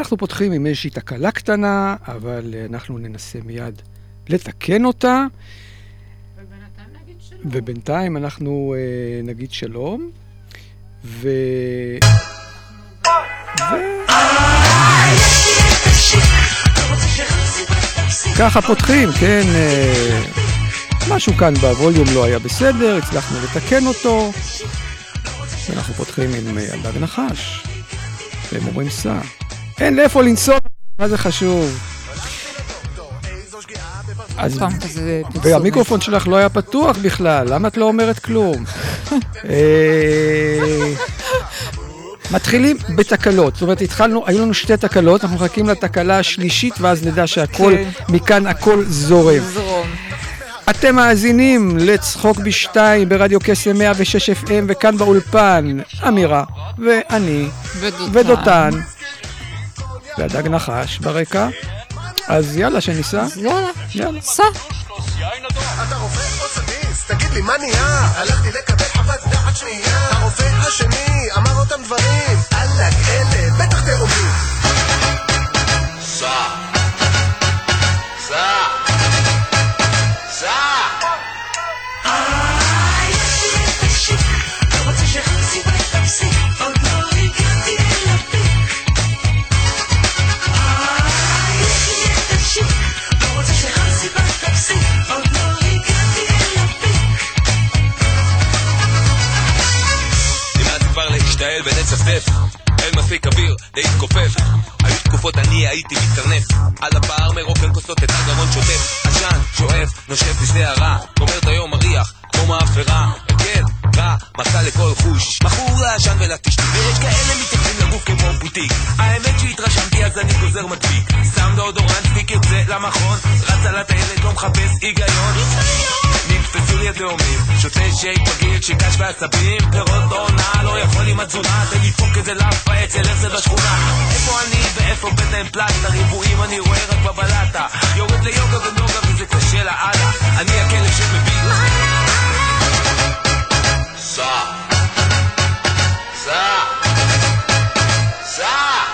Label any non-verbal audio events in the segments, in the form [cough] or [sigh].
אנחנו פותחים עם איזושהי תקלה קטנה, אבל אה, אנחנו ננסה מיד לתקן אותה. ובינתיים אנחנו אה, נגיד שלום. ו... ו... ככה פותחים, כן, אה, משהו כאן בווליום לא היה בסדר, הצלחנו לתקן אותו. ואנחנו פותחים עם אה, הדג נחש. והם אומרים סע. אין לאיפה לנסוע, מה זה חשוב? אז. והמיקרופון שלך לא היה פתוח בכלל, למה את לא אומרת כלום? אה, מתחילים בתקלות, זאת אומרת התחלנו, היו לנו שתי תקלות, אנחנו מחכים לתקלה השלישית ואז נדע שהכל, כן. מכאן הכל זורם. אתם מאזינים לצחוק בשתיים ברדיו קסם 106 FM וכאן באולפן אמירה ואני ודותן. והדג נחש ברקע אז יאללה שניסע יאללה, יאללה סע. אתה רופא או סדיסט? תגיד לי מה נהיה? הלכתי לקבל חוות דעת שנייה הרופא השני אמר אותם דברים אלאק אלה בטח תאומים מספיק אוויר להתכופף היו תקופות אני הייתי מתקרנף. על הבר מרוקן כוסות את הגרון שוטף. עשן, שואף, נושף בשדה הרע. גומר את היום מריח, כמו מאפרה. הרגל, רע, מסע לכל חוש. מכור לעשן ולטשטוש ויש כאלה מתייחסים לגוף כמו בוטיק. האמת שהתרשמתי אז אני גוזר מדביק שם דאודורנט, סטיק זה למכון. רץ על הטיילת, לא מחפש היגיון. נתפסו לי התאומים שותה שייק בגיל, שקש ועצבים פירות עונה, לא יכול עם התזונה. תן לדפוק איזה לאפה אצל הרצל בשכונה. איפה אני ואיפה בטן פלסטה ריבועים אני רואה רק בבלטה. יורד ליוגה ונוגה וזה קשה לאללה. אני הכלב שמביא. סע. סע. סע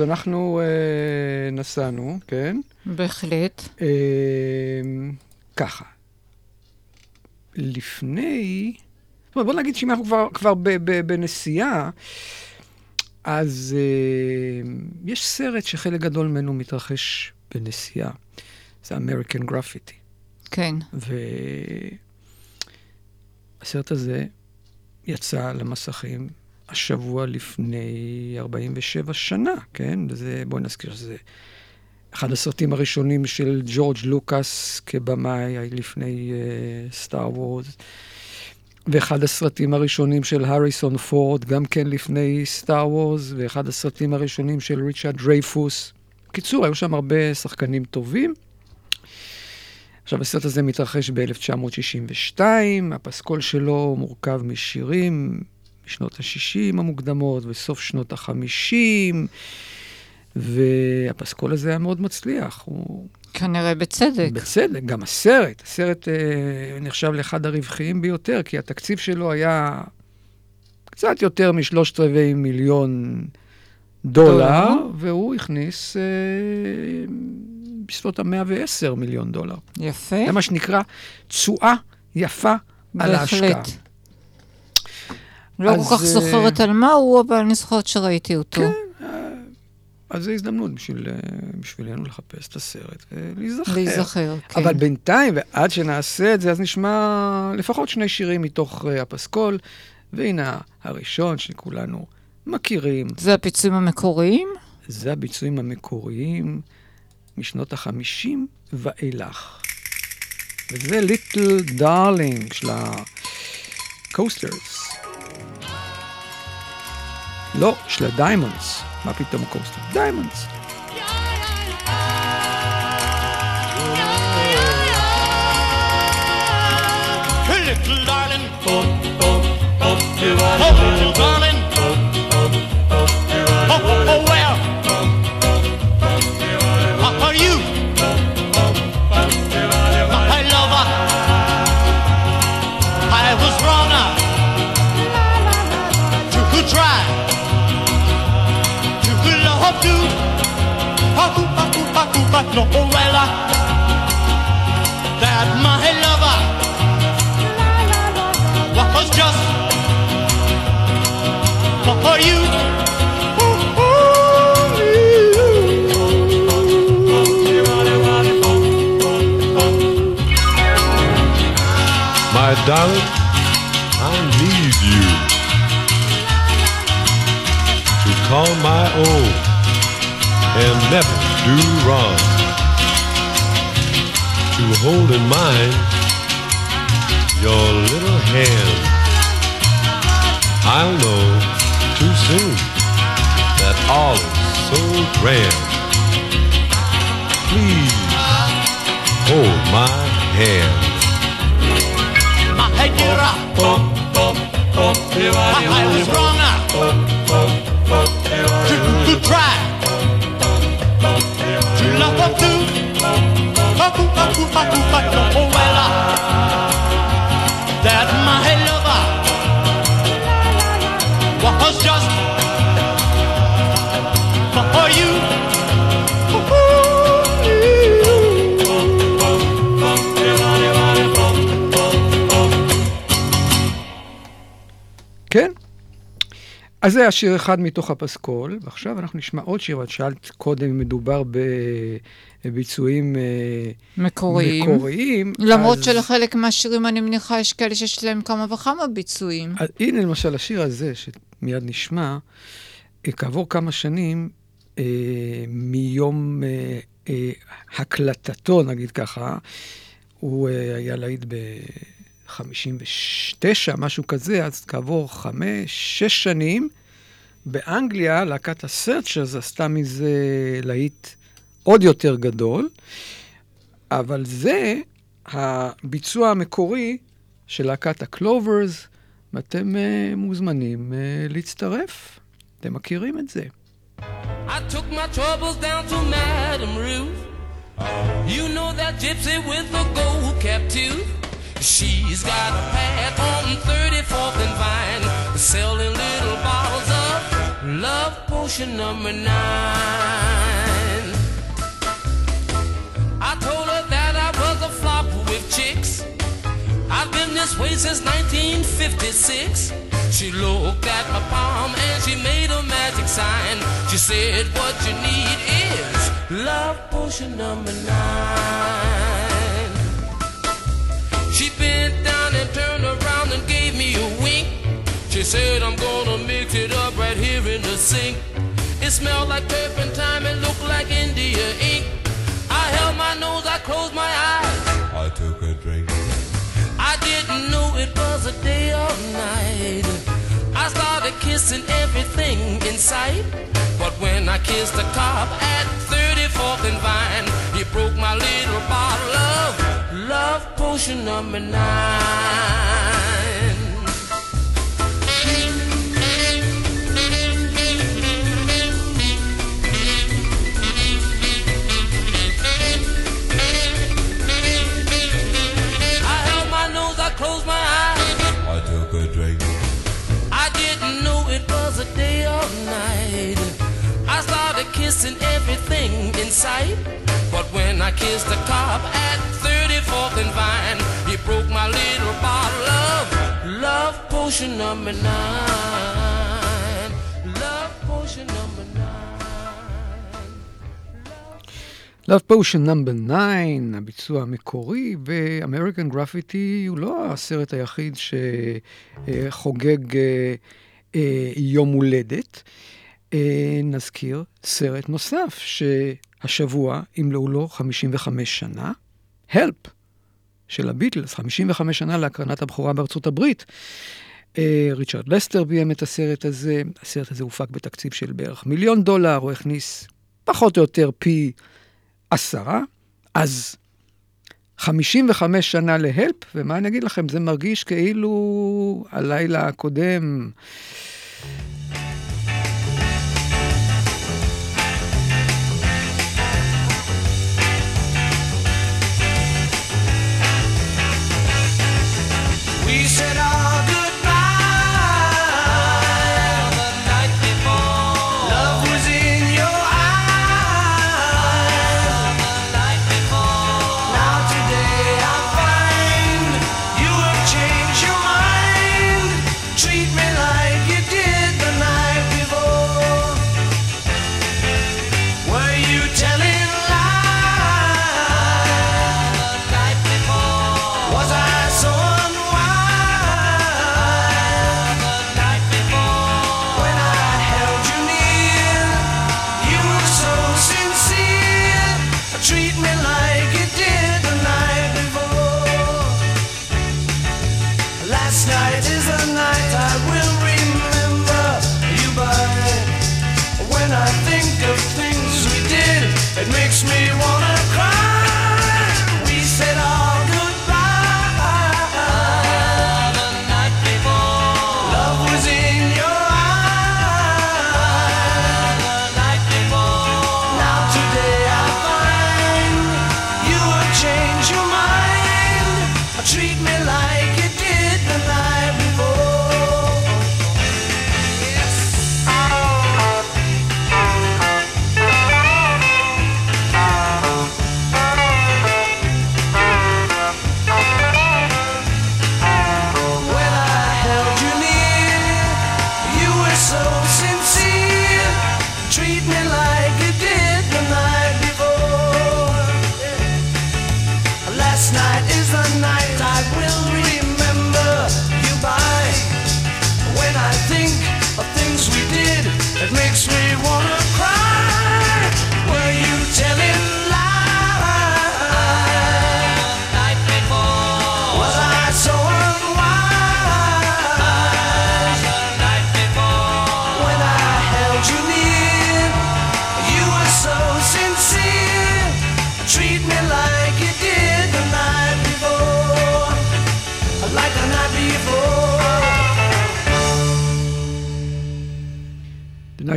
אז אנחנו אה, נסענו כן בהחלט. אה, ככה לפני זאת אומרת, בוא נגיד שאם אנחנו כבר, כבר ב, ב, בנסיעה אז אה, יש סרט שחלק גדול ממנו מתרחש בנסיעה זה American Graffiti כן. והסרט הזה יצא למסכים השבוע לפני 47 שנה, כן? וזה, בואי נזכיר שזה אחד הסרטים הראשונים של ג'ורג' לוקאס כבמאי לפני Star uh, Wars. ואחד הסרטים הראשונים של הריסון פורד, גם כן לפני Star Wars, ואחד הסרטים הראשונים של ריצ'רד דרייפוס. בקיצור, היו שם הרבה שחקנים טובים. עכשיו, הסרט הזה מתרחש ב-1962, הפסקול שלו מורכב משירים משנות ה-60 המוקדמות וסוף שנות ה-50, והפסקול הזה היה מאוד מצליח. הוא... כנראה בצדק. בצדק, גם הסרט. הסרט אה, נחשב לאחד הרווחיים ביותר, כי התקציב שלו היה קצת יותר משלושת רבעי מיליון דולר, דולר, והוא הכניס אה, בסביבות ה-110 מיליון דולר. יפה. זה מה שנקרא תשואה יפה על ההשקעה. לא כל כך אז, זוכרת על מה הוא, אבל אני זוכרת שראיתי אותו. כן, אה, אז זו הזדמנות בשביל, אה, בשבילנו לחפש את הסרט ולהיזכר. להיזכר, כן. אבל בינתיים, ועד שנעשה את זה, אז נשמע לפחות שני שירים מתוך אה, הפסקול, והנה הראשון שכולנו מכירים. זה הפיצויים המקוריים? זה הביצועים המקוריים משנות החמישים ואילך. וזה Little Darling של ה Coasters. לא, של ה Diamonds. מה פתאום Coasters? Diamonds. Hey, little darling. Oh, little darling. אז זה היה שיר אחד מתוך הפסקול, ועכשיו אנחנו נשמע עוד שיר, את שאלת קודם אם מדובר בביצועים אה, מקוריים. מקוריים. למרות אז- שלחלק מהשירים אני מניחה יש כאלה שיש להם כמה וכמה ביצועים. אז הנה למשל השיר הזה, שמיד נשמע, אה, כעבור כמה שנים אה, מיום אה, אה, הקלטתו, נגיד ככה, הוא אה, היה להיט ב-59, משהו כזה, אז כעבור חמש, שש שנים, באנגליה, להקת הסרצ'רס עשתה מזה להיט עוד יותר גדול, אבל זה הביצוע המקורי של להקת הקלוברס, ואתם uh, מוזמנים uh, להצטרף. אתם מכירים את זה. I took my troubles down to Madame Ruth. You know that gypsy with the gold cap too. She's got a pad on 34th and Vine, selling little bottles of love potion number nine. I told her that I was a flop with chicks. I've been this way since 1956. She looked at my palm and she made a magic sign. She said, What you need is love potion number nine. She bent down She said, I'm gonna mix it up right here in the sink. It smelled like turpentine and looked like India ink. I held my nose, I closed my eyes. I took a drink. I didn't know it was a day or night. I started kissing everything in sight. But when I kissed the cop at 34th and Vine, he broke my little bottle of love potion number nine. Sight. But when I kissed the cop at 34th and Vine, he broke my little bottle of love potion number nine. Love potion נאמבר 9, הביצוע המקורי, ו-American Graffiti הוא לא הסרט היחיד שחוגג אה, אה, יום הולדת. אה, נזכיר סרט נוסף שהשבוע ימלאו לו 55 שנה, Help, של הביטלס, 55 שנה להקרנת הבכורה בארצות הברית. אה, ריצ'רד לסטר ביים את הסרט הזה, הסרט הזה הופק בתקציב של בערך מיליון דולר, הוא הכניס פחות או יותר פי עשרה, אז 55 שנה להלפ, ומה אני אגיד לכם, זה מרגיש כאילו הלילה הקודם. fix it all.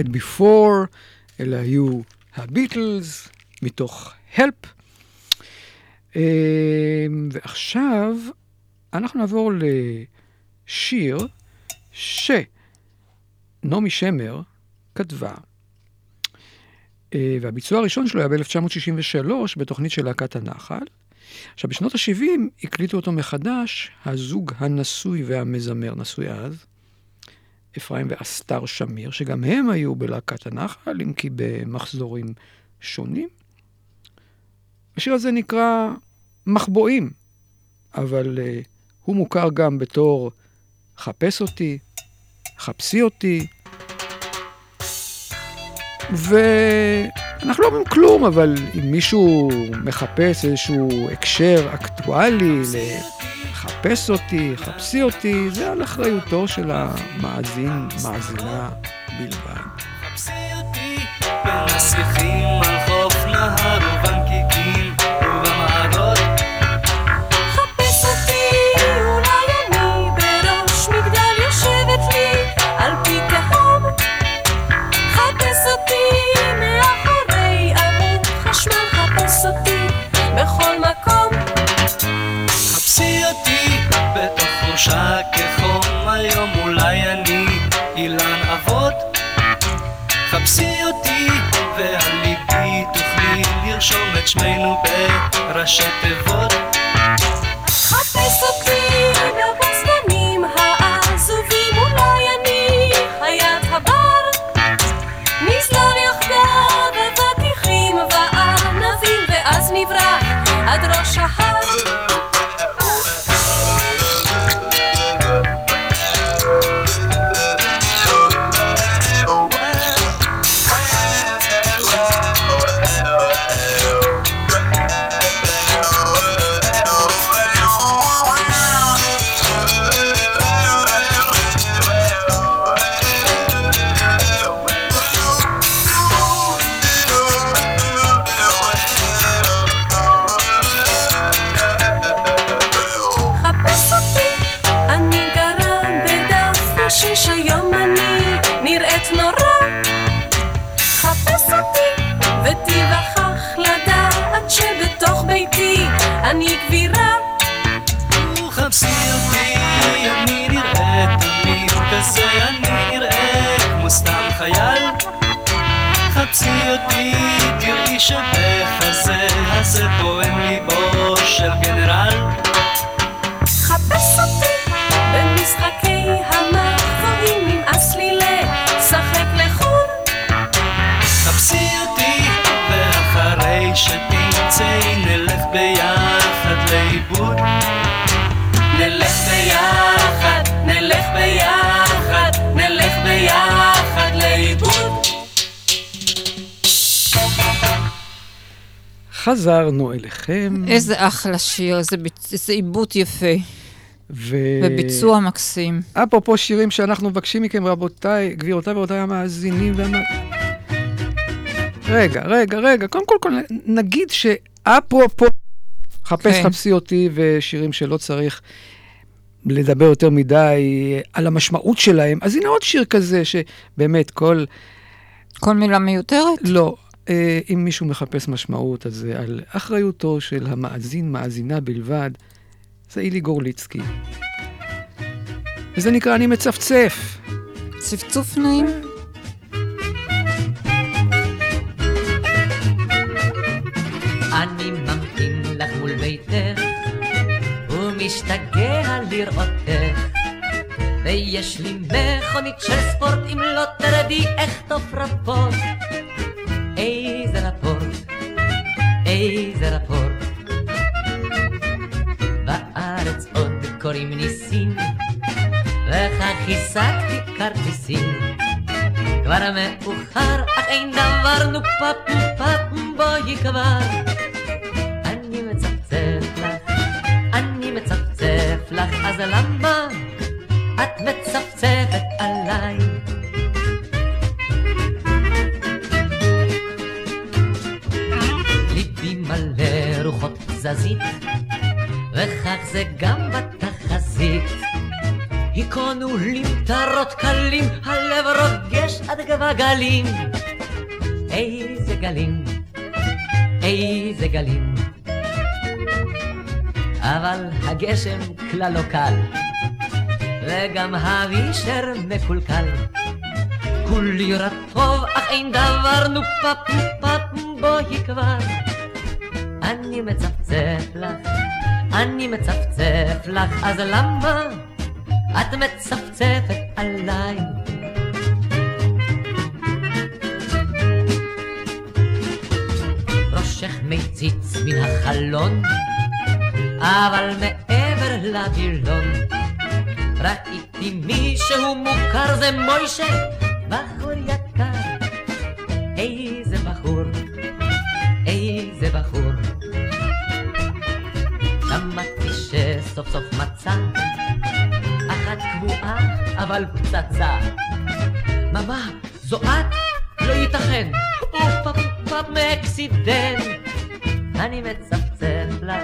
The Night Before, אלה היו הביטלס, מתוך Help. אה, ועכשיו אנחנו נעבור לשיר שנעמי שמר כתבה, אה, והביצוע הראשון שלו היה ב-1963 בתוכנית של להקת הנחל. עכשיו, בשנות ה-70 הקליטו אותו מחדש הזוג הנשוי והמזמר, נשוי אז, אפרים ואסתר שמיר, שגם הם היו בלהקת הנחל, אם כי במחזורים שונים. השיר הזה נקרא מחבואים, אבל uh, הוא מוכר גם בתור חפש אותי, חפשי אותי, אנחנו לא אומרים כלום, אבל אם מישהו מחפש איזשהו הקשר אקטואלי, לחפש אותי, חפשי אותי, זה על אחריותו של המאזין, מאזינה בלבד. חפשי אותי השיחים על חוף אותי תראי שבחזה הזה פועם ליבו של גנרל. חפש אותי במשחקי המחזורים, נמאס לי לשחק לחוד. חפשי אותי ואחרי שתמצאי נלך ביחד לאיבוד. נלך ביחד, חזרנו אליכם. איזה אחלה שיר, איזה איזה עיבוד יפה, ו... וביצוע מקסים. אפרופו שירים שאנחנו מבקשים מכם, רבותיי, גבירותיי ורבותיי המאזינים והמ... רגע, רגע, רגע, קודם כל, כל נגיד שאפרופו חפש כן. חפשי אותי ושירים שלא צריך לדבר יותר מדי על המשמעות שלהם, אז הנה עוד שיר כזה שבאמת כל... כל מילה מיותרת? לא. אה, אם מישהו מחפש משמעות, אז על אחריותו של המאזין, מאזינה בלבד. זה אילי גורליצקי. וזה נקרא אני מצפצף. צפצוף נעים? אני ממתין לך מול ביתך, ומשתגע לראותך. ויש לי מכונית של ספורט, אם לא תרדי אכתוב רפורט. איזה רפורט, איזה רפורט. בארץ עוד קוראים ניסים, וכך השגתי כרטיסים. כבר מאוחר, אך אין דבר, נו פאפ, פאפ, בואי כבר. אני מצפצף לך, אני מצפצף לך, אז למה את מצפצפת עליי? תזזית, וכך זה גם בתחזית. היכונו לי מטרות קלים, הלב רוגש עד גבה גלים. איזה גלים, איזה גלים. אבל הגשם כלל לא קל, וגם האבישר מקולקל. כולי רטוב, אך אין דבר, נו פאפ, פאפ, בואי כבר. אני מצפצף לך, אני מצפצף לך, אז למה את מצפצפת עליי? ראשך מציץ מן החלון, אבל מעבר לווילון, ראיתי מישהו מוכר, זה מוישה, בחור יקר. אבל פצצה. ממה, זו את? לא ייתכן. אוף, אוף, מ accident. אני מצפצף לך,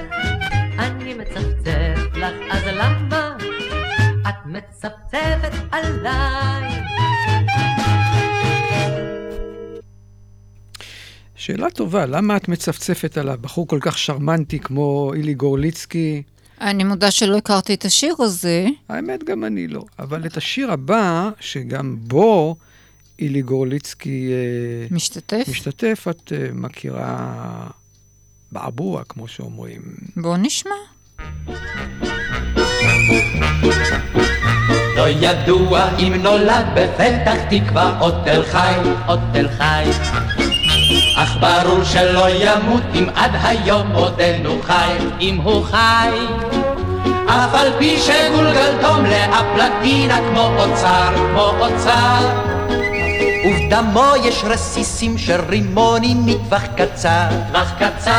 אני מצפצף לך, אז למה את מצפצפת עליי? שאלה טובה, למה את מצפצפת עליו? בחור כל כך שרמנטי כמו אילי גורליצקי. אני מודה שלא הכרתי את השיר הזה. האמת, גם אני לא. אבל את השיר הבא, שגם בו אילי גורליצקי אה, משתתף? משתתף, את אה, מכירה בעבוע, כמו שאומרים. בוא נשמע. לא ידוע אם נולד בפתח תקווה או תל חי, או תל חי. אך ברור שלא ימות אם עד היום עודנו חי, אם הוא חי. אף על פי שגולגלתו מלאה פלטינה כמו אוצר, כמו אוצר. ובדמו יש רסיסים של רימונים מטווח קצר, טווח קצר.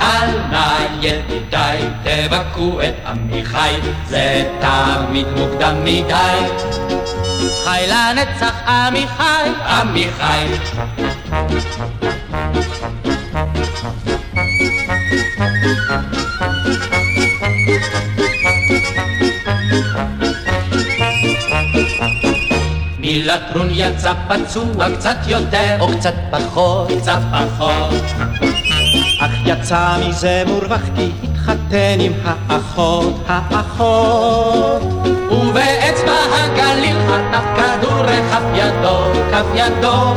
אל נא ידידיי, תבכו את עמיחי, זה תמיד מוקדם מדי. חי לנצח עמיחי, עמיחי. מלטרון יצא פצוע קצת יותר, או קצת פחות, קצת פחות. אך יצא מזה מורווח כי התחתן עם האחות, האחות. ובאצבע הגליל חטף כדור לכף ידו, כף ידו.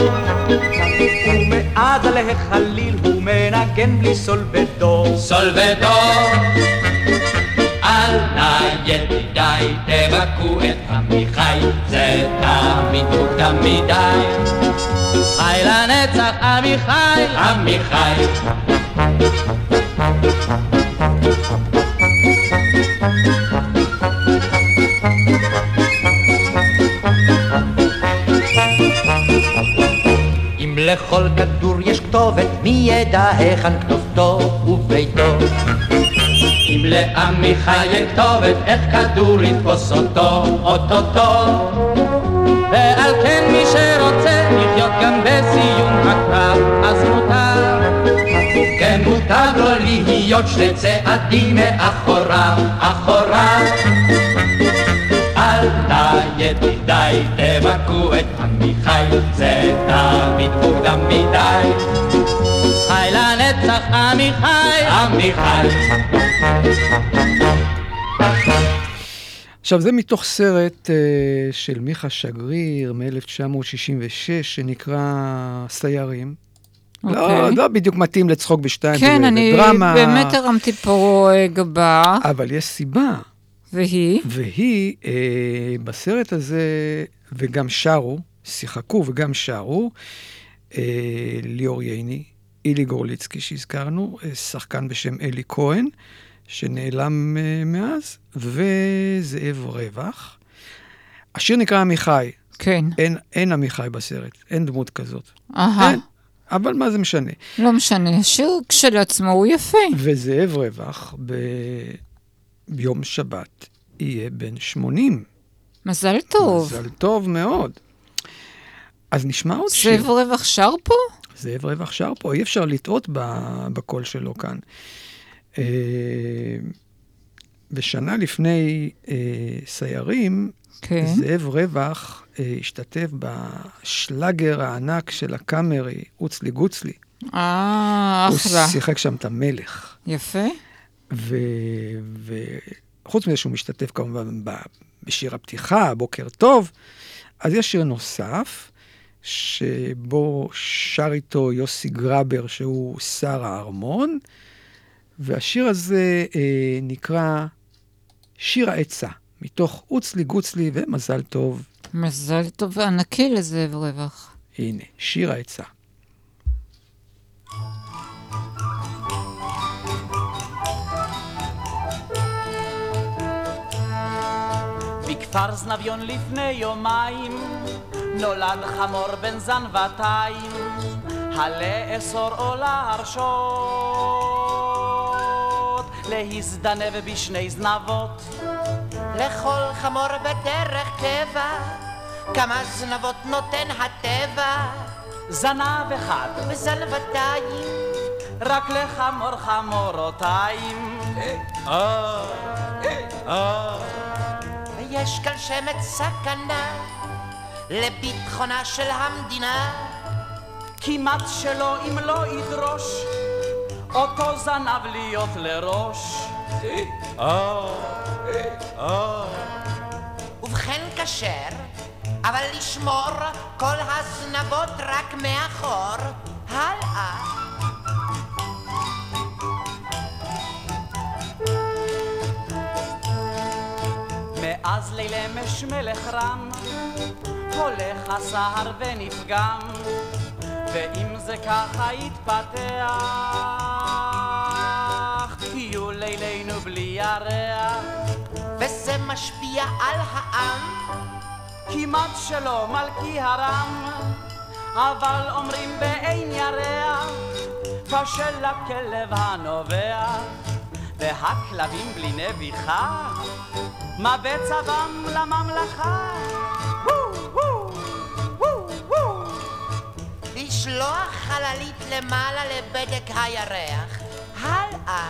ומאז להחליל הוא מנגן בלי סולבדו, סולבדו. אל נא ידידיי תבכו את עמיחי, זה תמיד מוקדם מדי. חי לנצח עמיחי, עמיחי. לכל כדור יש כתובת, מי ידע היכן כתובתו וביתו? אם לעמיחי אין כתובת, איך כדור יתפוס אותו, אוטוטו? ועל כן מי שרוצה לחיות גם בסיום הקרב, אז מותר. כן מותר לו להיות שני צעדים מאחוריו, אחוריו. נא ידידיי תבכו את עמיחי, זה תמיד מוקדם מדי. חי לנצח עמיחי, עמיחי. עכשיו, זה מתוך סרט uh, של מיכה שגריר מ-1966, שנקרא סיירים. Okay. לא, אוקיי. לא בדיוק מתאים לצחוק בשתיים כן, אני בדרמה. באמת הרמתי פה אה, גבה. אבל יש סיבה. והיא? והיא, אה, בסרט הזה, וגם שרו, שיחקו וגם שרו, אה, ליאור ייני, אילי גורליצקי שהזכרנו, אה, שחקן בשם אלי כהן, שנעלם אה, מאז, וזאב רווח. השיר נקרא עמיחי. כן. אין, אין עמיחי בסרט, אין דמות כזאת. אהה. אין, אבל מה זה משנה? לא משנה, השיר כשלעצמו הוא יפה. וזאב רווח ב... ביום שבת יהיה בן 80. מזל טוב. מזל טוב מאוד. אז נשמע עוד שיר. זאב רווח שר פה? זאב רווח שר פה, אי אפשר לטעות בקול שלו כאן. אה, ושנה לפני אה, סיירים, כן. זאב רווח אה, השתתף בשלאגר הענק של הקאמרי, אוצלי גוצלי. אה, אחלה. הוא שיחק שם את המלך. יפה. וחוץ מזה שהוא משתתף כמובן בשיר הפתיחה, בוקר טוב, אז יש שיר נוסף, שבו שר איתו יוסי גרבר, שהוא שר הארמון, והשיר הזה אה, נקרא שיר העצה, מתוך אוצלי גוצלי ומזל טוב. מזל טוב וענקי לזאב רווח. הנה, שיר העצה. בכפר זנביון לפני יומיים נולד חמור בן זנבתיים הלאסור או להרשות להזדנב בשני זנבות לכל חמור בדרך טבע, כמה זנבות נותן הטבע. זנב אחד וזנבתיים, רק לחמור חמורותיים. אה, אה. ויש כאן שמץ סכנה לביטחונה של המדינה. כמעט שלא אם לא ידרוש אותו זנב להיות לראש. אה, ובכן כשר, אבל לשמור כל הזנבות רק מאחור. הלאה. מאז לילה מש מלך רם, הולך הסהר ונפגם, ואם זה ככה יתפתח, יהיו לילינו בלי ירח. וזה משפיע על העם, כמעט שלא מלכי הרם, אבל אומרים באין ירח, קשה לכלב הנובח, והכלבים בלי נביחה, מה בצבם לממלכה? לשלוח חללית למעלה לבדק הירח. הלאה.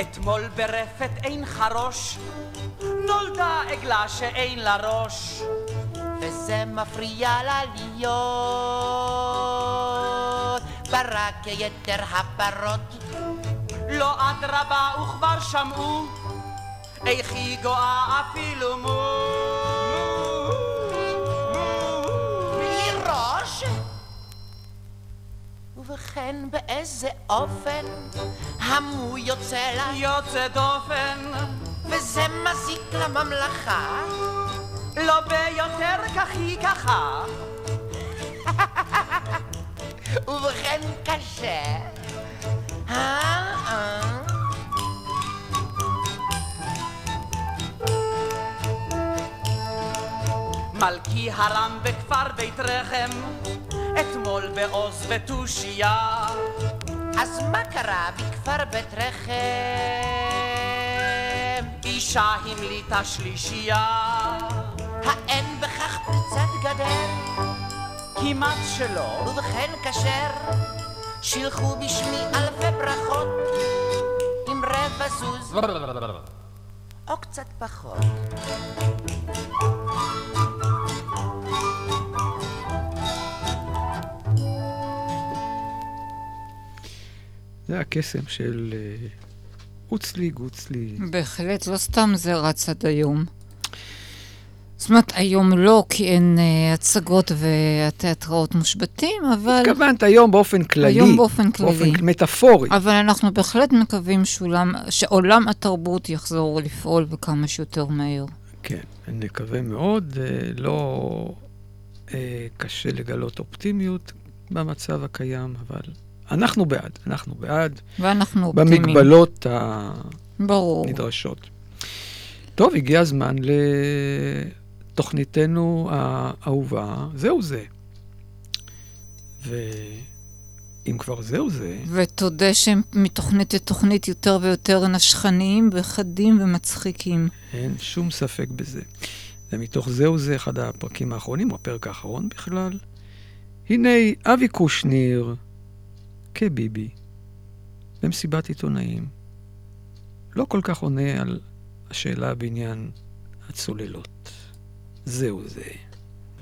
אתמול ברפת אין חרוש, נולדה עגלה שאין לה ראש. וזה מפריע לה להיות ברק כיתר הפרות. לא אדרבה וכבר שמעו, איך היא גואה אפילו מו. בלי ראש? ובכן באיזה אופן המו יוצא לה יוצא דופן, וזה מזיק לממלכה לא ביותר כך היא ככה. ובכן קשה. אה, אה. מלכי הרם בכפר בית רחם, אתמול בעוז ותושייה. אז מה קרה בכפר בית רחם? אישה המליטה שלישייה. כמעט שלא. ובכן כשר, שילחו בשמי אלפי ברכות, עם רבע זוז, או קצת פחות. זה הקסם של אה, אוצלי גוצלי. בהחלט, לא סתם זה רץ עד היום. זאת אומרת, היום לא, כי אין uh, הצגות והתיאטראות מושבתים, אבל... התכוונת היום באופן כללי. היום באופן כללי. באופן מטאפורי. אבל אנחנו בהחלט מקווים שעולם, שעולם התרבות יחזור לפעול וכמה שיותר מהר. כן, נקווה מאוד. אה, לא אה, קשה לגלות אופטימיות במצב הקיים, אבל אנחנו בעד, אנחנו בעד. ואנחנו אופטימיים. במגבלות ברור. הנדרשות. טוב, הגיע הזמן לתוכניתנו האהובה, זהו זה. ואם כבר זהו זה... ותודה שהם מתוכנית לתוכנית יותר ויותר נשכניים וחדים ומצחיקים. אין שום ספק בזה. ומתוך זהו זה אחד הפרקים האחרונים, או הפרק האחרון בכלל. הנה אבי קושניר כביבי במסיבת עיתונאים. לא כל כך עונה על השאלה בעניין הצוללות. זהו זה.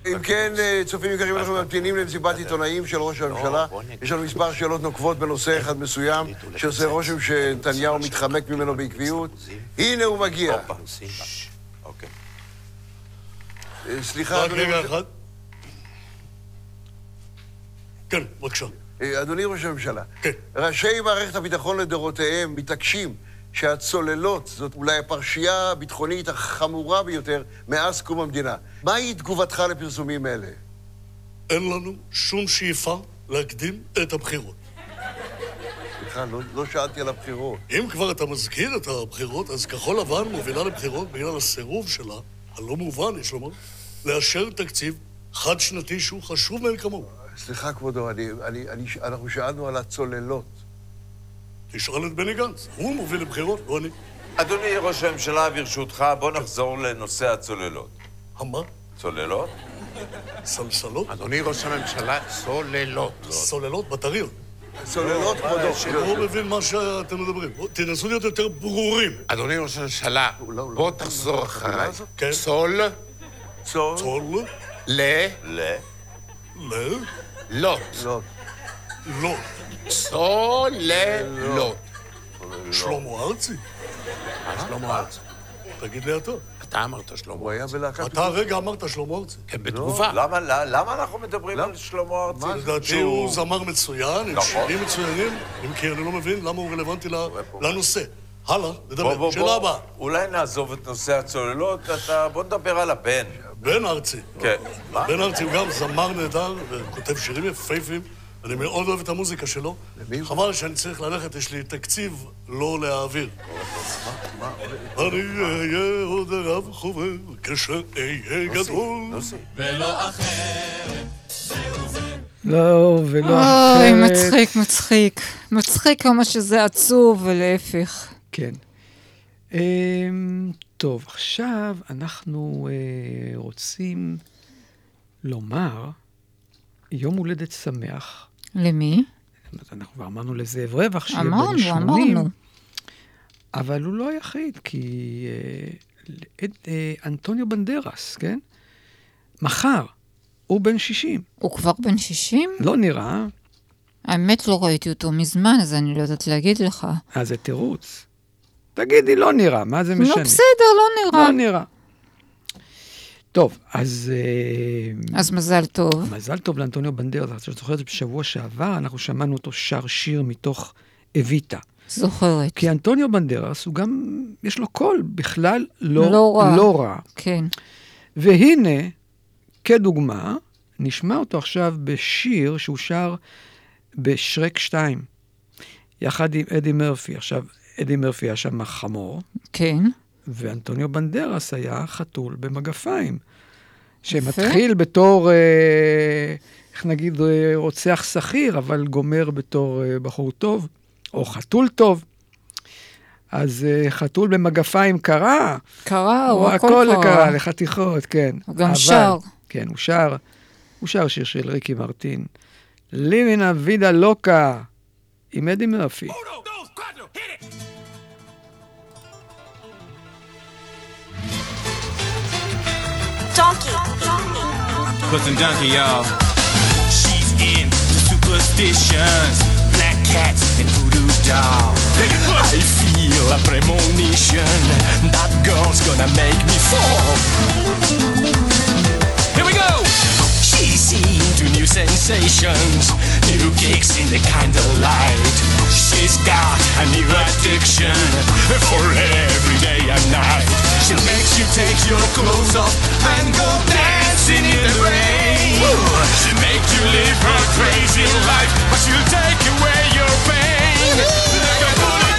אם כן, צופים יקרים, אנחנו ממתינים למסיבת עיתונאים של ראש הממשלה. יש לנו מספר שאלות נוקבות בנושא אחד מסוים, שעושה רושם שנתניהו מתחמק ממנו בעקביות. הנה הוא מגיע. סליחה, רק רגע אחד. כן, בבקשה. אדוני ראש הממשלה, כן. ראשי מערכת הביטחון לדורותיהם מתעקשים שהצוללות זאת אולי הפרשייה הביטחונית החמורה ביותר מאז קום המדינה. מהי תגובתך לפרסומים אלה? אין לנו שום שאיפה להקדים את הבחירות. סליחה, לא, לא שאלתי על הבחירות. אם כבר אתה מזכיר את הבחירות, אז כחול לבן מובילה לבחירות בגלל הסירוב שלה, הלא מובן, יש לומר, לאשר תקציב חד-שנתי שהוא חשוב מאין כמוהו. סליחה, כבודו, אני, אני, אני, אנחנו שאלנו על הצוללות. תשאל את בני גנץ, הוא מוביל לבחירות, לא אני. אדוני ראש הממשלה, ברשותך, בוא נחזור לנושא הצוללות. המה? צוללות? סלסלות? אדוני ראש הממשלה, צוללות. סוללות? בטריות. סוללות, כבודו. אני לא מבין מה שאתם מדברים. תנסו להיות יותר ברורים. אדוני ראש הממשלה, בוא תחזור אחריי. כן. צול. צול. צול. ל. ל. ל. לוט. לוט. לוט. צוללות. שלמה ארצי? שלמה ארצי. תגיד לי אתה. אתה אמרת שלמה. הוא היה בלהקת... אתה הרגע אמרת שלמה ארצי. כן, בתגובה. למה, למה אנחנו מדברים על שלמה ארצי? לדעתי הוא זמר מצוין, עם נכון. שירים מצוינים, אם כי אני לא מבין למה הוא רלוונטי לנושא. הלאה, נדבר. בוא, שאלה בוא, הבאה. אולי נעזוב את נושא הצוללות, אתה... בוא נדבר על הבן. בן ארצי. כן. בן ארצי הוא גם זמר נהדר וכותב שירים יפהפים. אני מאוד אוהב את המוזיקה שלו. חבל שאני צריך ללכת, יש לי תקציב לא להעביר. אני אהיה עוד רב חובר כשאהיה גדול. ולא אחרת. לא, ולא אוי, אחרת. מצחיק, מצחיק. מצחיק כמה שזה עצוב, ולהפך. כן. אמ, טוב, עכשיו אנחנו אה, רוצים לומר יום הולדת שמח. למי? אנחנו כבר אמרנו לזאב רווח, שיהיה בן אמרנו, 80. אמרנו. אבל הוא לא היחיד, כי אה, אה, אנטוניו בנדרס, כן? מחר, הוא בן 60. הוא כבר בן 60? לא נראה. האמת, לא ראיתי אותו מזמן, אז אני לא יודעת להגיד לך. אה, זה תירוץ. תגידי, לא נראה, מה זה משנה? לא, בסדר, לא נראה. לא נראה. טוב, אז... אה, אז מזל טוב. מזל טוב לאנטוניו בנדרס. את זוכרת שבשבוע שעבר אנחנו שמענו אותו שר שיר מתוך אביטה. זוכרת. כי אנטוניו בנדרס הוא גם, יש לו קול בכלל לא, לא רע. לא רע. כן. והנה, כדוגמה, נשמע אותו עכשיו בשיר שהוא שר בשרק 2, יחד עם אדי מרפי. עכשיו, אדי מרפי היה שם חמור. כן. ואנטוניו בנדרס היה חתול במגפיים. שמתחיל בתור, אה, איך נגיד, אה, רוצח שכיר, אבל גומר בתור אה, בחור טוב, או חתול טוב. אז אה, חתול במגפיים קרה. קרה, הוא הכל הכל קרה. קרה, לחתיכות, כן. הוא גם אבל- שר. כן, הוא שר. הוא שר שיר של ריקי מרטין. לימינה וידה לוקה, עם אדי מרפי. Put some donkey, y'all. She's into superstitions, black cats and voodoo dolls. I feel a premonition that girl's gonna make me fall. Here we go. She's into new sensations, new kicks in the candlelight. She's got a new addiction for every day and night. She makes you take your clothes off and go dancing in the rain. She makes you live her crazy life, but she'll take away your pain. Like a bullet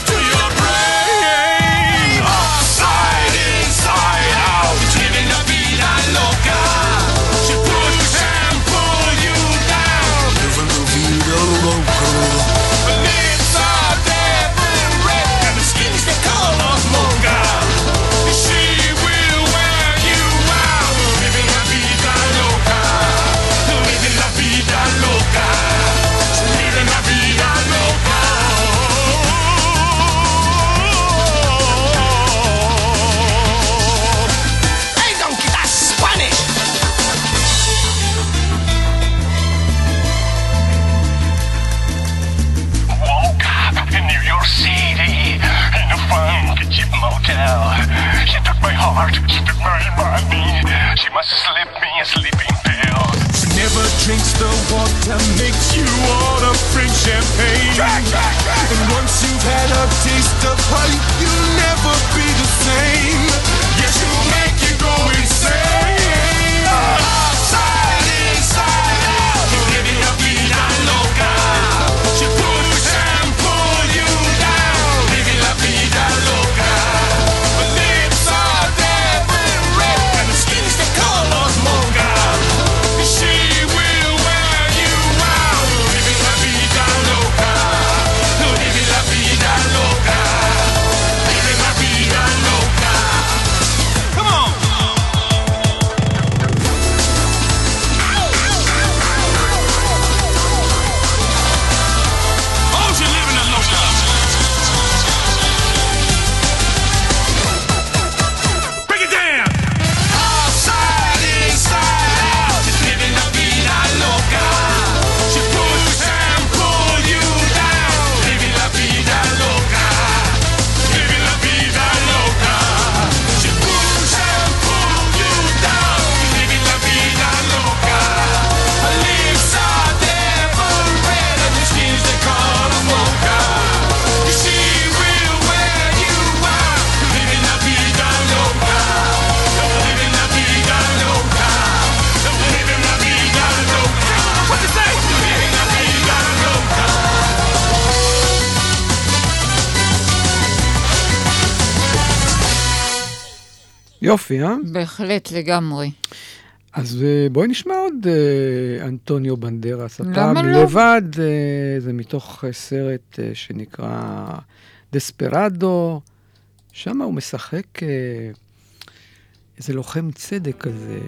יופי, אה? בהחלט, לגמרי. אז אה, בואי נשמע עוד אה, אנטוניו בנדרס. הפעם לא? לבד, אה, זה מתוך סרט שנקרא דספרדו. שם הוא משחק איזה לוחם צדק כזה,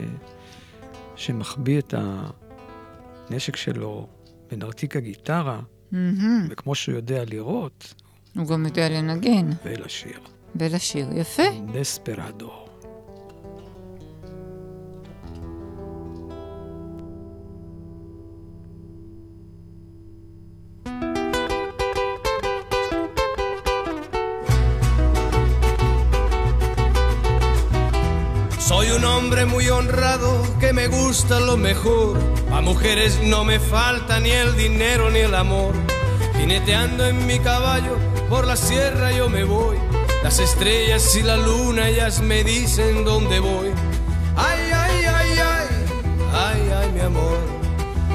שמחביא את הנשק שלו בנרתיק הגיטרה, מהמם. וכמו שהוא יודע לראות, הוא גם יודע לנגן ולשיר. ולשיר. יפה. דספרדו. Hombre muy honrado que me gusta lo mejor. A mujeres no me falta ni el dinero ni el amor. Jineteando en mi caballo por la sierra yo me voy. Las estrellas y la luna ellas me dicen dónde voy. Ay, ay, ay, ay, ay, ay, mi amor.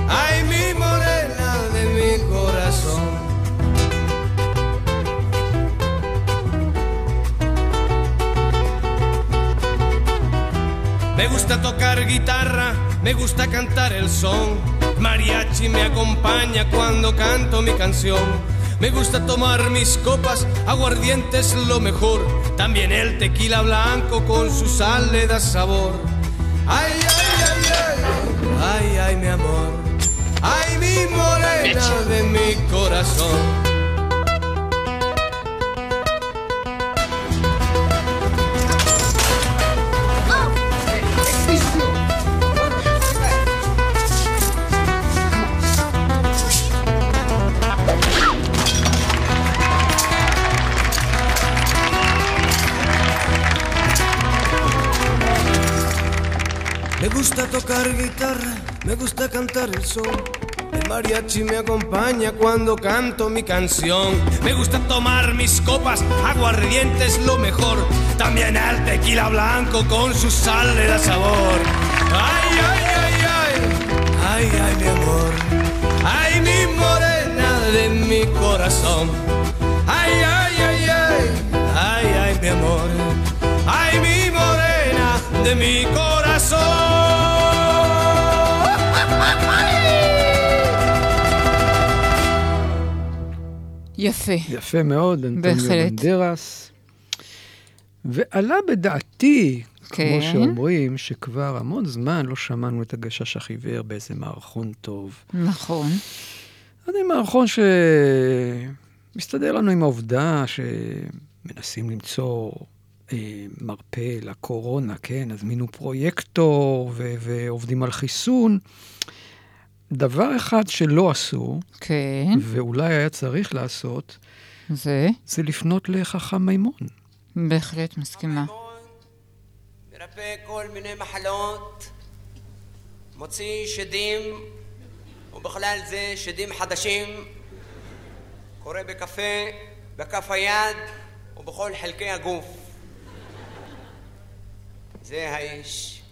Ay, mi morena de mi corazón. Me gusta tocar guitarra, me gusta cantar el son. Mariachi me acompaña cuando canto mi canción. Me gusta tomar mis copas, aguardiente es lo mejor. También el tequila blanco con su sal le da sabor. Ay, ay, ay, ay, ay, ay, mi amor. Ay, mi morena de mi corazón. Me gusta cantar el son. El mariachi me acompaña cuando canto mi canción. Me gusta tomar mis copas, aguardiente es lo mejor. También el tequila blanco con su sal le da sabor. Ay, ay, ay, ay, ay, ay, mi amor. Ay, mi morena de mi corazón. Ay, ay, ay, ay, ay, ay, mi amor. Ay, mi morena de mi corazón. יפה. יפה מאוד, אנטוניו. בנדרס. ועלה בדעתי, כמו כן. שאומרים, שכבר המון זמן לא שמענו את הגשש החיוור באיזה מערכון טוב. נכון. זה מערכון שמסתדר לנו עם העובדה שמנסים למצוא אה, מרפא לקורונה, כן? הזמינו פרויקטור ו- ועובדים על חיסון. דבר אחד שלא עשו, כן. ואולי היה צריך לעשות, זה? זה לפנות לחכם מימון. בהחלט מסכימה. מרפא כל מיני מחלות, מוציא שדים, ובכלל זה שדים חדשים, קורא בקפה, בכף היד ובכל חלקי הגוף. זה האיש.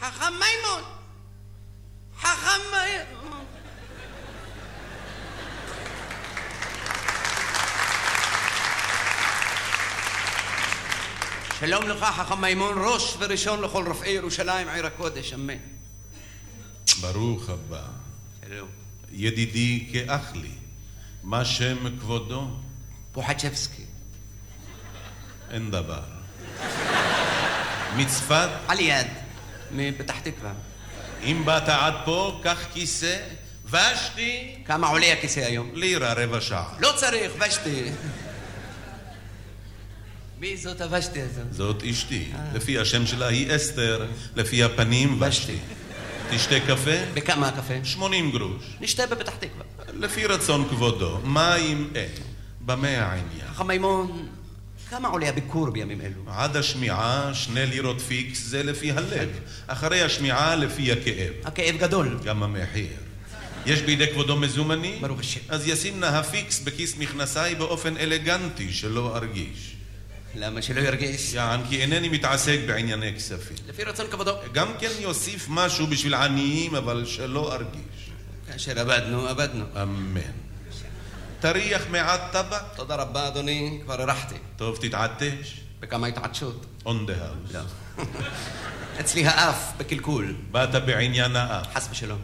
חכם מימון! חכם! שלום לך, חכם מימון, ראש וראשון לכל רופאי ירושלים, עיר הקודש, אמן. ברוך הבא. שלום. ידידי כאח לי, מה שם כבודו? פוחצ'בסקי. אין דבר. מצפת? על יד, מפתח תקווה. אם באת עד פה, קח כיסא, ושתי. כמה עולה הכיסא היום? לירה רבע שעה. לא צריך, ושתי. מי זאת הוושתי הזאת? זאת אשתי. לפי השם שלה היא אסתר, לפי הפנים ושתי. תשתה קפה? בכמה הקפה? 80 גרוש. נשתה בפתח תקווה. לפי רצון כבודו, מים אין. במה העניין? חכם מימון, כמה עולה הביקור בימים אלו? עד השמיעה, שני לירות פיקס זה לפי הלב. אחרי השמיעה, לפי הכאב. הכאב גדול. גם המחיר. יש בידי כבודו מזומנים? ברוך השם. אז ישים נא הפיקס בכיס מכנסיי באופן אלגנטי, שלא ארגיש. למה שלא ירגיש? יען, כי אינני מתעסק בענייני כספים. לפי רצון כבודו. גם כן יוסיף משהו בשביל עניים, אבל שלא ארגיש. כאשר אבדנו, אבדנו. אמן. תריח מעט טבק. תודה רבה, אדוני, כבר הרחתי. טוב, תתעטש. בכמה התעטשות? On the house. לא. אצלי האף בקלקול. באת בעניין האף. חס ושלום.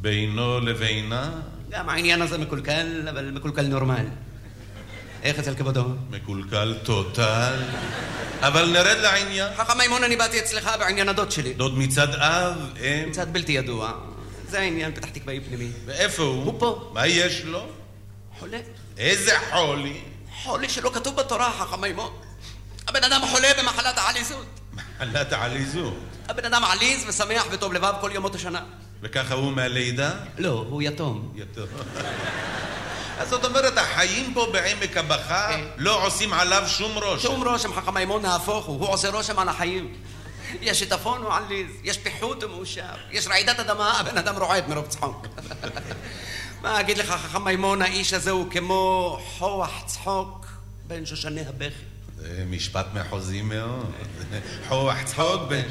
בינו לבינה? גם העניין הזה מקולקל, אבל מקולקל נורמל. איך אצל כבודו? מקולקל טוטל. אבל נרד לעניין. חכם מימון, אני באתי אצלך בעניין הדוד שלי. דוד מצד אב, אם. מצד בלתי ידוע. זה העניין, פתח תקוואי פנימי. ואיפה הוא? הוא פה. מה יש לו? חולה. איזה חולי? חולי שלא כתוב בתורה, חכם מימון. הבן אדם חולה במחלת העליזות. מחלת העליזות. הבן אדם עליז ושמח וטוב לבב כל ימות השנה. וככה הוא מהלידה? לא, הוא יתום. יתום. [laughs] אז זאת אומרת, החיים פה בעמק הבכה לא עושים עליו שום רושם. שום רושם, חכם מימון, נהפוך הוא. הוא עושה רושם על החיים. יש שיטפון, הוא עליז. יש פיחות, הוא מאושר. יש רעידת אדמה, הבן אדם רועד מרוב צחוק. [laughs] מה אגיד לך, חכם מימון, האיש הזה הוא כמו חוח צחוק בין שושני הבכי. זה משפט מחוזי מאוד. חוח צחוק בין...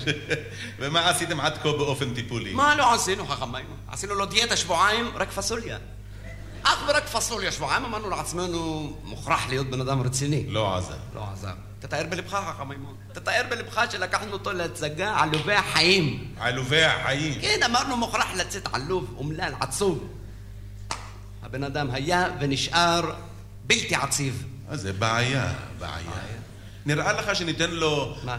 ומה עשיתם עד כה באופן טיפולי? מה לא עשינו, חכם מימון? עשינו לו דיאטה שבועיים, רק פסוליה. אך ורק פסוליה שבועיים, אמרנו לעצמנו, מוכרח להיות בן אדם רציני. לא עזר. לא עזר. תתאר בלבך, חכם מימון. תתאר בלבך שלקחנו אותו להצגה עלובי החיים. עלובי החיים. כן, אמרנו מוכרח לצאת עלוב, אומלל, עצוב. הבן אדם היה ונשאר בלתי עציב. אז זה בעיה, בעיה. נראה לך שניתן לו 20-30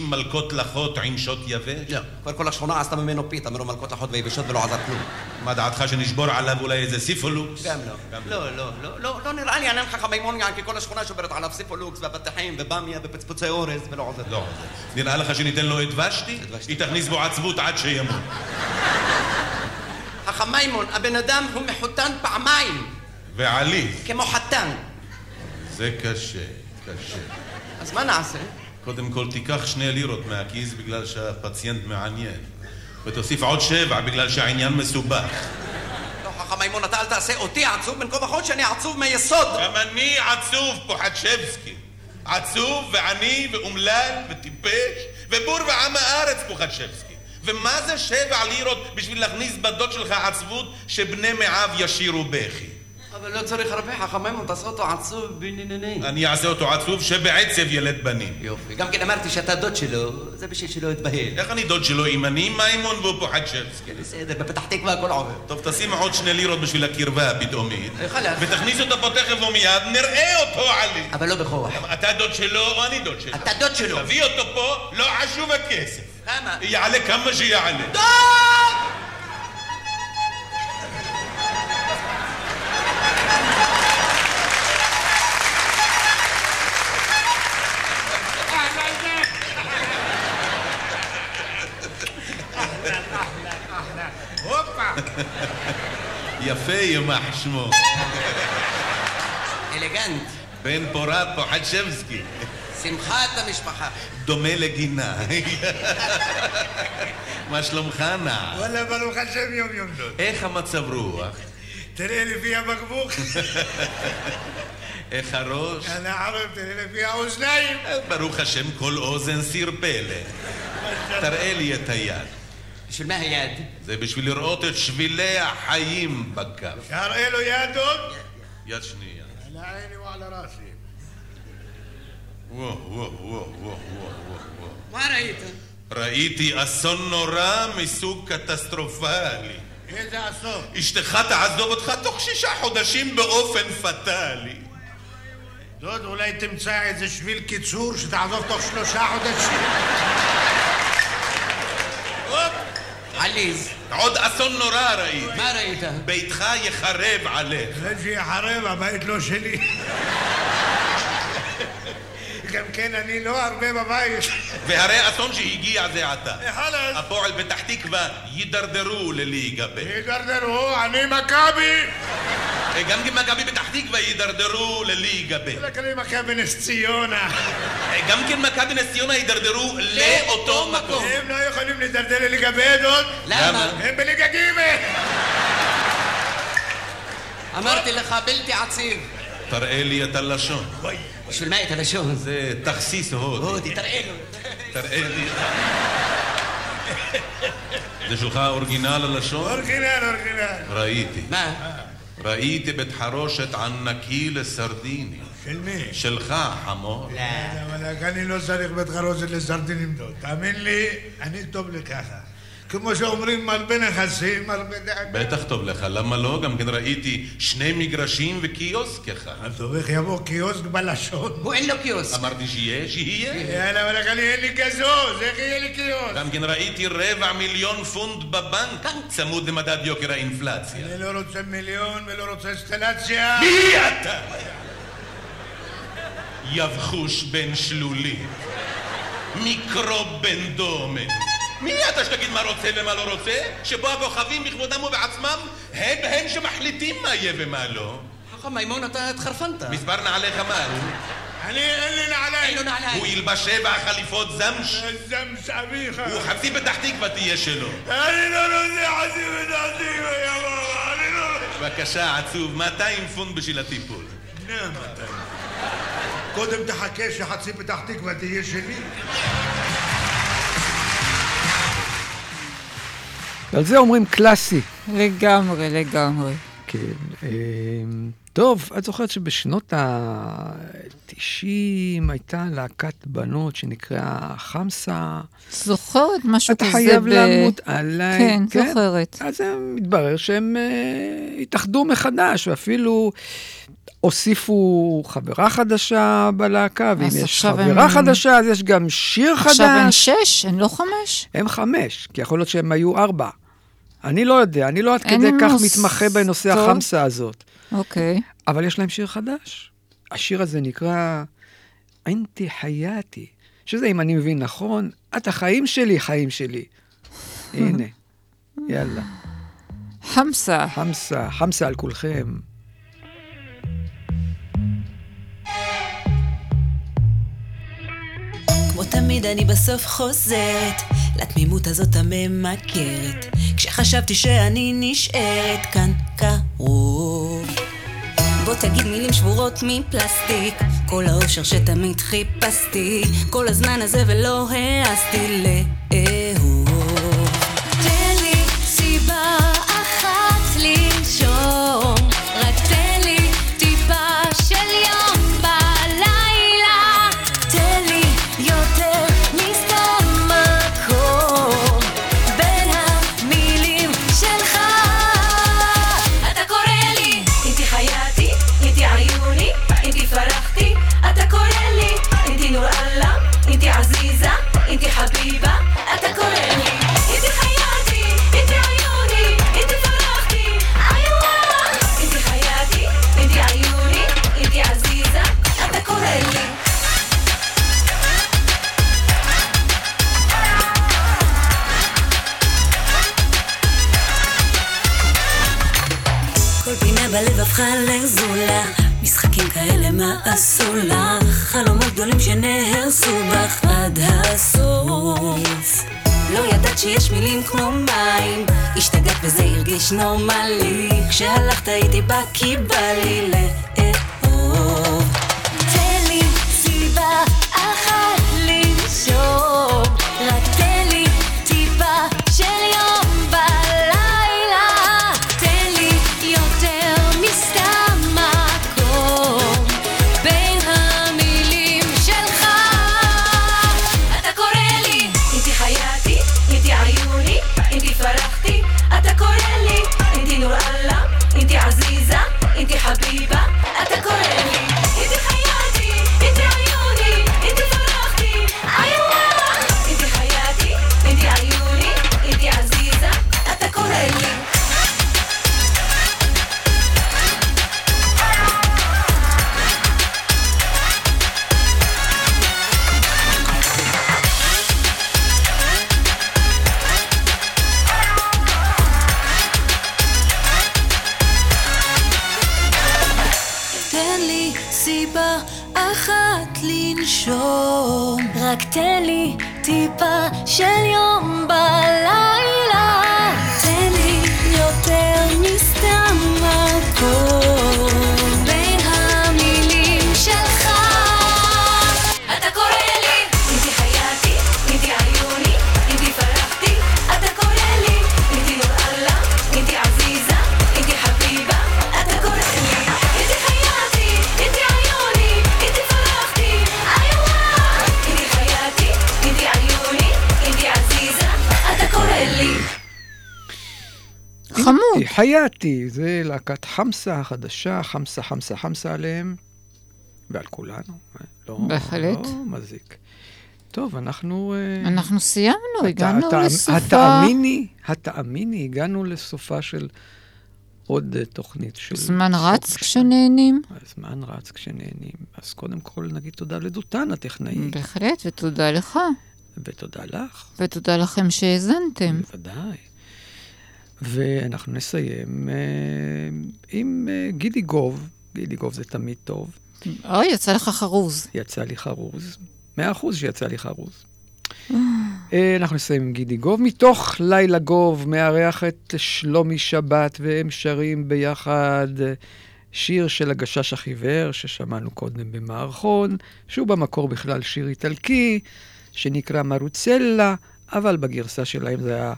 מלקות לחות עם שוט יבש? לא, כבר כל השכונה עשתה ממנו פיתה, מרוב מלקות לחות ויבשות ולא עזר כלום. מה דעתך שנשבור עליו אולי איזה סיפולוקס? גם לא. לא, לא, לא, לא, לא נראה לי, אני אין לך מימון כי כל השכונה שוברת עליו סיפולוקס ואבטיחים ובמיה ופצפוצי אורז ולא עוזר. לא עוזר. נראה לך שניתן לו את ושתי? היא תכניס בו עצבות עד שימות. חכם מימון, הבן אדם הוא מחותן פעמיים, ועליז. כמו חתן. זה קשה, קשה. אז מה נעשה? קודם כל תיקח שני לירות מהכיס בגלל שהפציינט מעניין. ותוסיף עוד שבע בגלל שהעניין מסובך. לא, חכם מימון, אתה אל תעשה אותי עצוב בין כה וכה שאני עצוב מיסוד. גם אני עצוב, פוחדשבסקי. עצוב ועני ואומלל וטיפש ובור ועם הארץ, פוחדשבסקי. ומה זה שבע לירות בשביל להכניס בדוד שלך עצבות שבני מעיו ישירו בכי? אבל לא צריך הרבה, חכם מימון, תעשה אותו עצוב בנינני. אני אעשה אותו עצוב שבעצב ילד בנים. יופי. גם כן אמרתי שאתה דוד שלו, זה בשביל שלא יתבהל. איך אני דוד שלו אם אני מימון והוא פוחדשבסקי? כן, בסדר, בפתח תקווה הכל עובר. טוב, תשים עוד שני לירות בשביל הקרבה הפתאומית. חלאס. ותכניס אותו פה תכף ומיד, נראה אותו עלי. אבל לא בכוח. אתה דוד שלו או אני דוד שלו? אתה דוד שלו. תביא אותו פה, לא חשוב הכסף. כמה? יעלה כמה שיעלה. דוד! יפה יימח שמו. אלגנט. בן פורת פוחדשבסקי. שמחת המשפחה. דומה לגינה. מה שלומך נע? וואלה, ברוך השם יום יום דוד. איך המצב רוח? תראה לפי הבקבוק. איך הראש? הנערב, תראה לפי האוזניים. ברוך השם, כל אוזן סיר פלא. תראה לי את היד. בשביל מה היד? זה בשביל לראות את שבילי החיים בכף. תראה לו יד דוד. יד שנייה. על עיני ועל ראסי. וואו, וואו, וואו, וואו, וואו, וואו. מה ראית? ראיתי אסון נורא מסוג קטסטרופלי. איזה אסון? אשתך תעזוב אותך תוך שישה חודשים באופן פטאלי. דוד, אולי תמצא איזה שביל קיצור שתעזוב תוך שלושה חודשים. עליז. עוד אסון נורא ראיתי. מה ראית? ביתך יחרב עליך. זה שיחרב, הבית לא שלי. גם כן, אני לא הרבה בבית. [laughs] והרי אסון שהגיע זה עתה. חלאס. הפועל פתח תקווה יידרדרו לליגה ב'. הידרדרו, אני מכבי! גם כן מכבי פתח תקווה יידרדרו לליגה ב'. רק אני מכבי נס ציונה. גם כן מכבי נס ציונה יידרדרו לאותו מקום. הם לא יכולים להידרדר לליגה ב' עוד. למה? הם בליגה ג'. אמרתי לך, בלתי עציב. תראה לי את הלשון. בשביל מה את הלשון? זה תכסיס הודי. הודי, תראה לו. תראה לי. זה שלך אורגינל הלשון? אורגינל, אורגינל. ראיתי. מה? ראיתי בית חרושת ענקי לסרדינים. של מי? שלך, חמור. וואלכ, אני לא צריך בית חרושת לסרדינים דוד. תאמין לי, אני טוב לי ככה. כמו שאומרים, מרבה נכסים, מרבה דאגה. בטח טוב לך, למה לא? גם כן ראיתי שני מגרשים וקיוסק אחד. אז טוב, איך יבוא קיוסק בלשון? הוא אין לו קיוסק. אמרתי שיהיה, שיהיה. יאללה, וואלכ, אני אין לי גזוז, איך יהיה לי קיוסק? גם כן ראיתי רבע מיליון פונט בבנק, צמוד למדד יוקר האינפלציה. אני לא רוצה מיליון ולא רוצה אינסטלציה. מי אתה? יבחוש בן שלולי, מיקרו בן דומן. מי אתה שתגיד מה רוצה ומה לא רוצה? שבו הכוכבים בכבודם ובעצמם הם הם שמחליטים מה יהיה ומה לא. חכם מימון, אתה התחרפנת. מספר נעליך מה אני אין לי נעליים. אין לו נעליים. הוא ילבש שבע חליפות זמש. אה, זמש אביך. הוא חצי פתח תקווה תהיה שלו. אני לא רוצה חצי פתח תקווה, יא אני לא... בבקשה, עצוב, 200 פון בשביל הטיפול. בני 200. קודם תחכה שחצי פתח תקווה תהיה שלי. ועל זה אומרים קלאסי. לגמרי, לגמרי. כן. אמ, טוב, את זוכרת שבשנות ה-90 הייתה להקת בנות שנקראה חמסה? זוכרת משהו אתה כזה חייב ב- עליי. כן, זוכרת. אז אה, מתברר שהם אה, התאחדו מחדש, ואפילו הוסיפו חברה חדשה בלהקה, ואם יש עכשיו חברה הם- חדשה, אז יש גם שיר חדש. עכשיו הן שש, הן לא חמש? הם חמש, כי יכול להיות שהם היו ארבע. אני לא יודע, אני לא עד כדי כך מוס- מתמחה בנושא טוב. החמסה הזאת. אוקיי. אבל יש להם שיר חדש. השיר הזה נקרא אינטי חייתי, שזה, אם אני מבין נכון, את החיים שלי, חיים שלי. הנה, יאללה. חמסה. חמסה, חמסה על כולכם. כמו תמיד אני בסוף חוזרת לתמימות הזאת הממכרת. כשחשבתי שאני נשארת כאן קרוב. בוא תגיד מילים שבורות מפלסטיק. כל האושר שתמיד חיפשתי. כל הזמן הזה ולא העזתי לאהוב כל פינה בלב הפכה לזולה. משחקים כאלה מה עשו לך? חלומות גדולים שנהרסו בך עד הסוף. לא ידעת שיש מילים כמו מים. השתגעת וזה הרגיש נורמלי. כשהלכת איתי בה כי בא לי לאהוב תן לי סיבה חייתי, זה להקת חמסה החדשה, חמסה, חמסה, חמסה עליהם, ועל כולנו. אה, לא, בהחלט. לא מזיק. טוב, אנחנו... אה, אנחנו סיימנו, הת- הגענו הת- לסופה. התאמיני, התאמיני, הגענו לסופה של עוד אה, תוכנית של... זמן רץ שנה. כשנהנים. הזמן רץ כשנהנים. אז קודם כל נגיד תודה לדותן הטכנאי. בהחלט, ותודה לך. ותודה לך. ותודה לכם שהאזנתם. בוודאי. ואנחנו נסיים אה, עם אה, גידי גוב. גידי גוב זה תמיד טוב. אוי, יצא לך חרוז. יצא לי חרוז. מאה אחוז שיצא לי חרוז. אה, אנחנו נסיים עם גידי גוב. מתוך לילה גוב מארח את שלומי שבת, והם שרים ביחד שיר של הגשש החיוור, ששמענו קודם במערכון, שהוא במקור בכלל שיר איטלקי, שנקרא מרוצלה, אבל בגרסה שלהם זה היה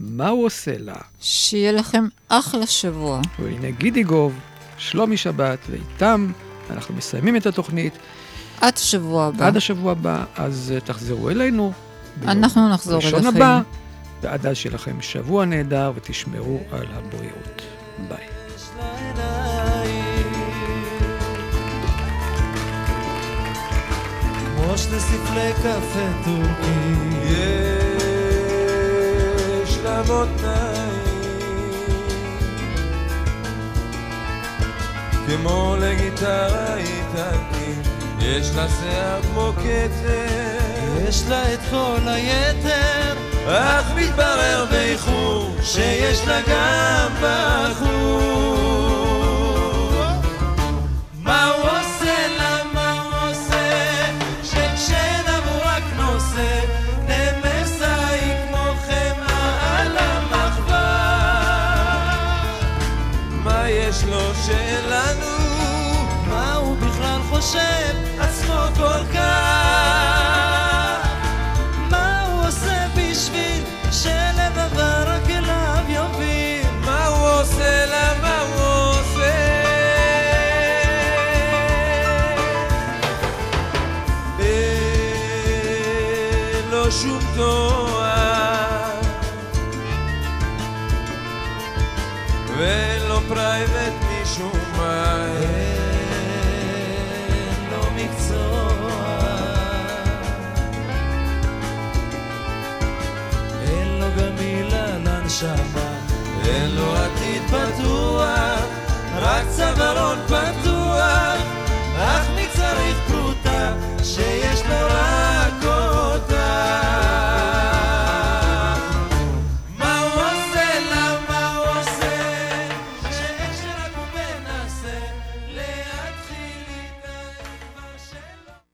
מה הוא עושה לה. שיהיה לכם אחלה שבוע. והנה גידי גוב, שלומי שבת, ואיתם אנחנו מסיימים את התוכנית. עד השבוע הבא. עד השבוע הבא, אז uh, תחזרו אלינו. אנחנו נחזור ראשון אליכם. הבא, ועד אז שיהיה לכם שבוע נהדר, ותשמרו על הבריאות. ביי. כמו שני ספלי קפה טורקי כמו לגיטרה איטלקית יש לה שיער כמו כתר. יש לה את כל היתר אך מתברר באיחור שיש לה גם בחור חושב עצמו כל כך? several